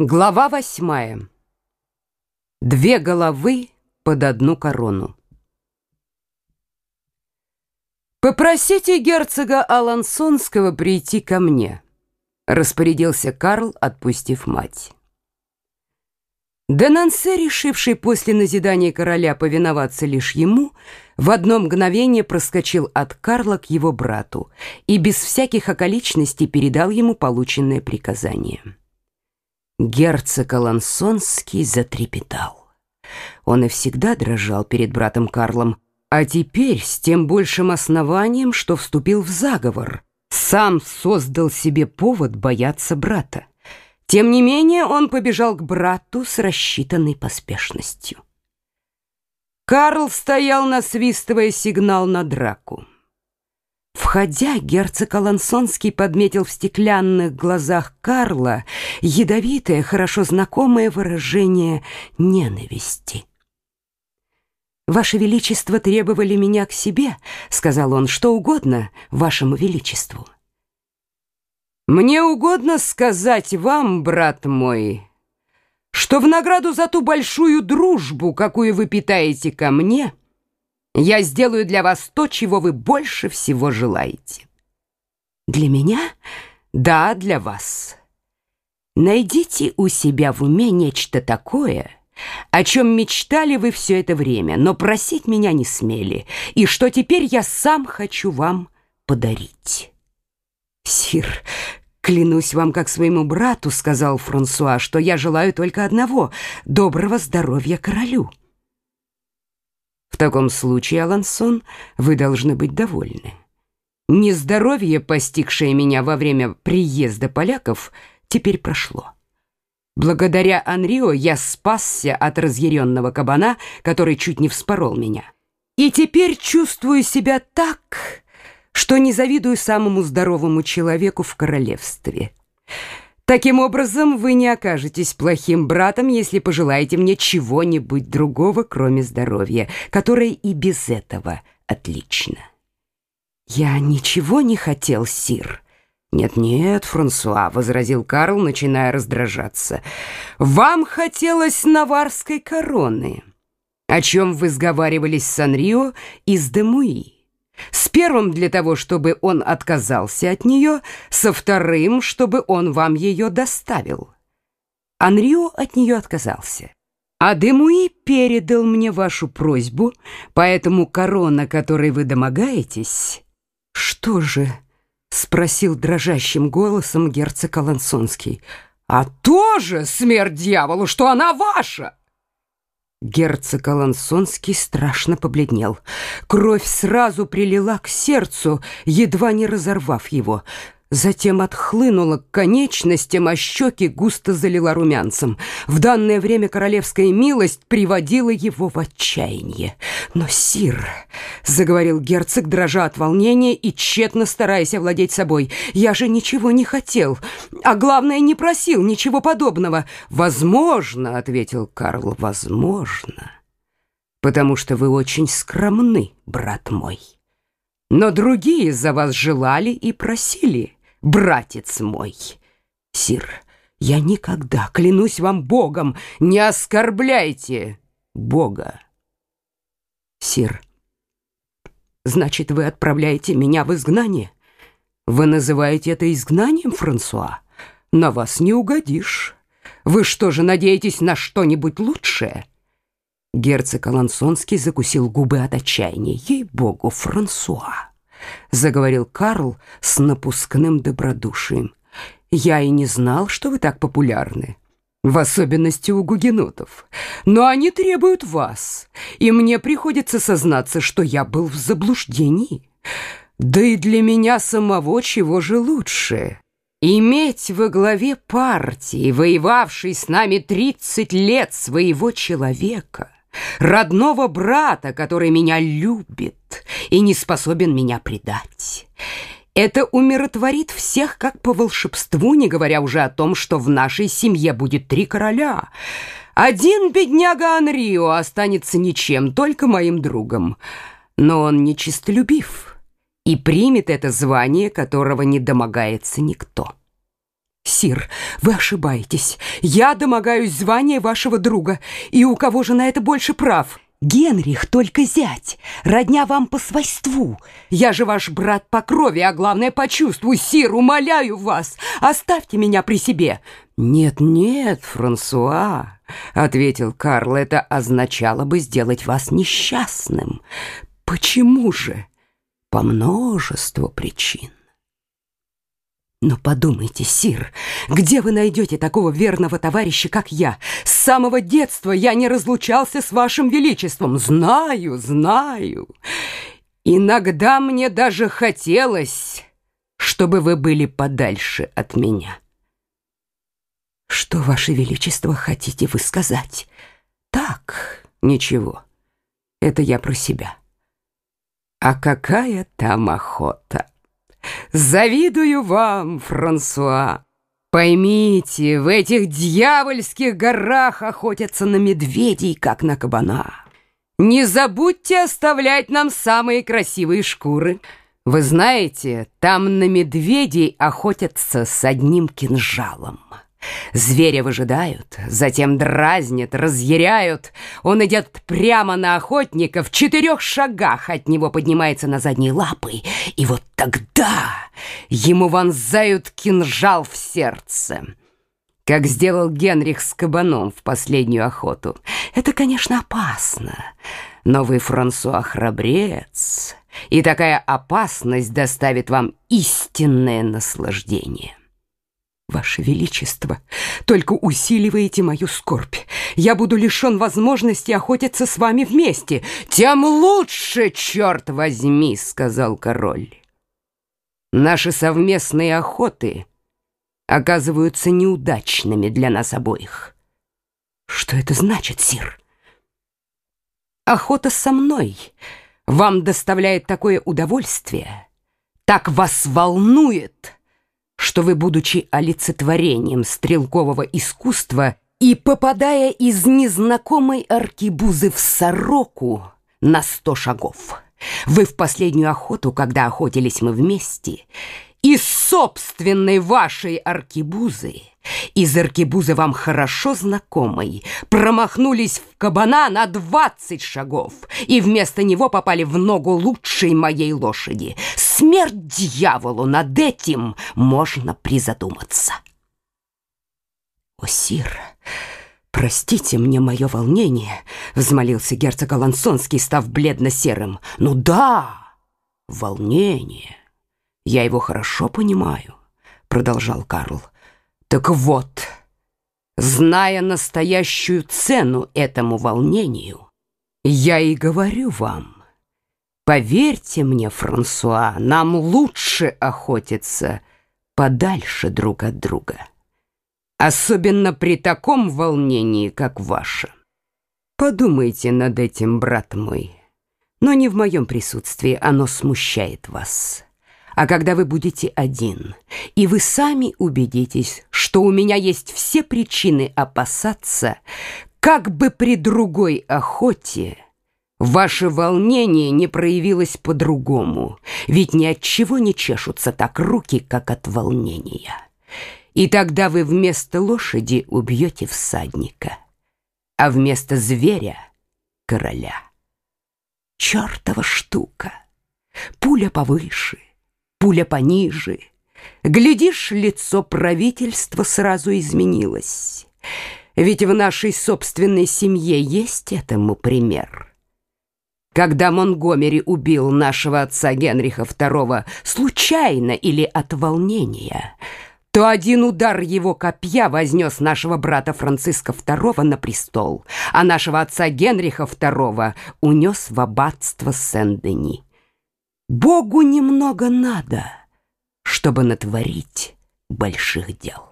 Глава восьмая. Две головы под одну корону. «Попросите герцога Алансонского прийти ко мне», — распорядился Карл, отпустив мать. Денансе, решивший после назидания короля повиноваться лишь ему, в одно мгновение проскочил от Карла к его брату и без всяких околичностей передал ему полученное приказание. Герцог Алансонский затрепетал. Он и всегда дрожал перед братом Карлом, а теперь с тем большим основанием, что вступил в заговор. Сам создал себе повод бояться брата. Тем не менее он побежал к брату с рассчитанной поспешностью. Карл стоял, насвистывая сигнал на драку. Входя, герцог Алансонский подметил в стеклянных глазах Карла ядовитое, хорошо знакомое выражение ненависти. «Ваше Величество требовали меня к себе», — сказал он, — «что угодно Вашему Величеству». «Мне угодно сказать вам, брат мой, что в награду за ту большую дружбу, какую вы питаете ко мне, — я сделаю для вас то, чего вы больше всего желаете. Для меня? Да, для вас. Найдите у себя в уме нечто такое, о чем мечтали вы все это время, но просить меня не смели, и что теперь я сам хочу вам подарить. Сир, клянусь вам как своему брату, сказал Франсуа, что я желаю только одного — доброго здоровья королю. В таком случае, Алансон, вы должны быть довольны. Нездоровье, постигшее меня во время приезда поляков, теперь прошло. Благодаря Анрио я спасся от разъяренного кабана, который чуть не вспорол меня. И теперь чувствую себя так, что не завидую самому здоровому человеку в королевстве. Таким образом, вы не окажетесь плохим братом, если пожелаете мне чего-нибудь другого, кроме здоровья, которое и без этого отлично. Я ничего не хотел, сир. Нет-нет, Франсуа, возразил Карл, начиная раздражаться. Вам хотелось наварской короны, о чем вы сговаривались с Анрио из Демуи. С первым для того, чтобы он отказался от нее, со вторым, чтобы он вам ее доставил. Анрио от нее отказался. А Демуи передал мне вашу просьбу, поэтому корона, которой вы домогаетесь... Что же? Спросил дрожащим голосом герцог Алансонский. А тоже, смерть дьяволу, что она ваша! Герцог Алансонский страшно побледнел. Кровь сразу прилила к сердцу, едва не разорвав его затем отхлынула к конечностям, а щеки густо залила румянцем. В данное время королевская милость приводила его в отчаяние. «Но, сир», — заговорил герцог, дрожа от волнения и тщетно стараясь овладеть собой, «я же ничего не хотел, а главное, не просил ничего подобного». «Возможно», — ответил Карл, — «возможно, потому что вы очень скромны, брат мой». Но другие за вас желали и просили братец мой. Сир, я никогда, клянусь вам Богом, не оскорбляйте Бога. Сир, значит, вы отправляете меня в изгнание? Вы называете это изгнанием, Франсуа? На вас не угодишь. Вы что же надеетесь на что-нибудь лучшее? Герцог Алансонский закусил губы от отчаяния. Ей-богу, Франсуа! — заговорил Карл с напускным добродушием. «Я и не знал, что вы так популярны, в особенности у гугенотов. Но они требуют вас, и мне приходится сознаться, что я был в заблуждении. Да и для меня самого чего же лучше?» Иметь во главе партии, воевавшей с нами тридцать лет своего человека — родного брата, который меня любит и не способен меня предать. Это умиротворит всех как по волшебству, не говоря уже о том, что в нашей семье будет три короля. Один бедняга Анрио останется ничем, только моим другом. Но он нечистолюбив и примет это звание, которого не домогается никто. Сир, вы ошибаетесь. Я домогаюсь звания вашего друга. И у кого же на это больше прав? Генрих только зять, родня вам по свойству. Я же ваш брат по крови, а главное по чувству. Сир, умоляю вас, оставьте меня при себе. Нет-нет, Франсуа, ответил Карл, это означало бы сделать вас несчастным. Почему же? По множеству причин. Но подумайте, Сир, где вы найдете такого верного товарища, как я? С самого детства я не разлучался с вашим величеством. Знаю, знаю. Иногда мне даже хотелось, чтобы вы были подальше от меня. Что, ваше величество, хотите вы сказать? Так, ничего. Это я про себя. А какая там охота? Завидую вам, Франсуа. Поймите, в этих дьявольских горах охотятся на медведей, как на кабана. Не забудьте оставлять нам самые красивые шкуры. Вы знаете, там на медведей охотятся с одним кинжалом. Зверя выжидают, затем дразнят, разъяряют. Он идет прямо на охотника, в четырех шагах от него поднимается на задние лапы, и вот тогда ему вонзают кинжал в сердце. Как сделал Генрих с кабаном в последнюю охоту. Это, конечно, опасно, но вы, Франсуа, храбрец, и такая опасность доставит вам истинное наслаждение. Ваше Величество, только усиливаете мою скорбь. Я буду лишен возможности охотиться с вами вместе. Тем лучше, черт возьми, сказал король. Наши совместные охоты оказываются неудачными для нас обоих. Что это значит, сир? Охота со мной вам доставляет такое удовольствие, так вас волнует, что вы, будучи олицетворением стрелкового искусства и попадая из незнакомой аркибузы в сороку на сто шагов, вы в последнюю охоту, когда охотились мы вместе, из собственной вашей аркибузы из аркебузы вам хорошо знакомой, промахнулись в кабана на двадцать шагов и вместо него попали в ногу лучшей моей лошади. Смерть дьяволу, над этим можно призадуматься. О, сир, простите мне мое волнение, взмолился герцог Алансонский, став бледно-серым. Ну да, волнение. Я его хорошо понимаю, продолжал Карл. Так вот, зная настоящую цену этому волнению, я и говорю вам, поверьте мне, Франсуа, нам лучше охотиться подальше друг от друга, особенно при таком волнении, как ваше. Подумайте над этим, брат мой, но не в моем присутствии оно смущает вас. А когда вы будете один, и вы сами убедитесь, что у меня есть все причины опасаться, как бы при другой охоте ваше волнение не проявилось по-другому, ведь ни от чего не чешутся так руки, как от волнения. И тогда вы вместо лошади убьете всадника, а вместо зверя — короля. Чёртова штука! Пуля повыше, пуля пониже. Глядишь, лицо правительства сразу изменилось. Ведь в нашей собственной семье есть этому пример. Когда Монгомери убил нашего отца Генриха II случайно или от волнения, то один удар его копья вознес нашего брата Франциска II на престол, а нашего отца Генриха II унес в аббатство Сен-Дени. Богу немного надо, чтобы натворить больших дел.